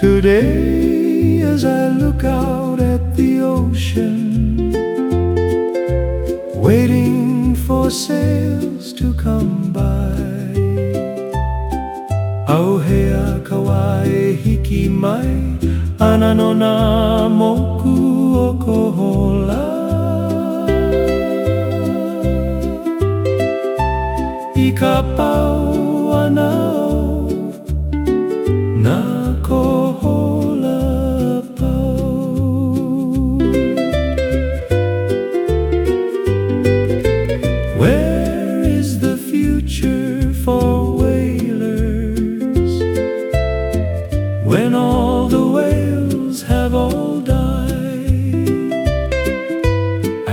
Today, as I look out at the ocean, waiting for sails to come by. Auhea kawai hiki mai, ananona moku.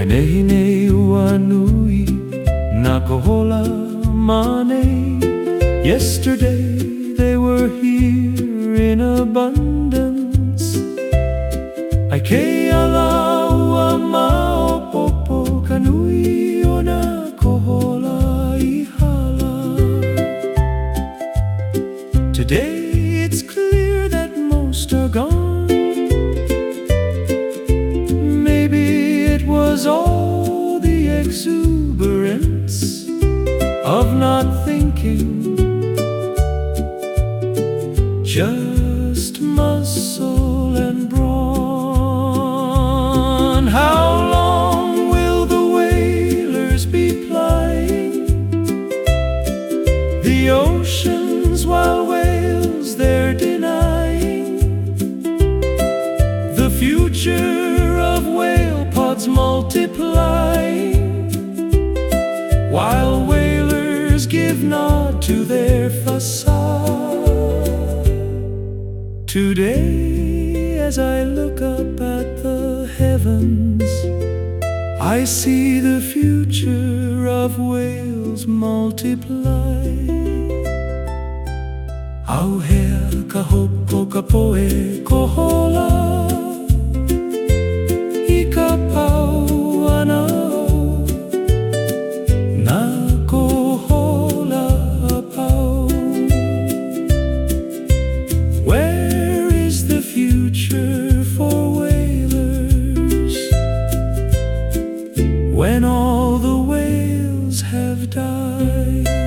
Ai nehi nei ua nui na kohola mane. Yesterday they were here in abundance. Ai ke ala ua maopopo kanui o na kohola i hala. Today was all the exuberance of not thinking, just muscle and brawn. How long will the whalers be plying the oceans while pods multiplying while whalers give nod to their facade. Today, as I look up at the heavens, I see the future of whales multiply. Auhea ka hopo ka poe koho when all the whales have died.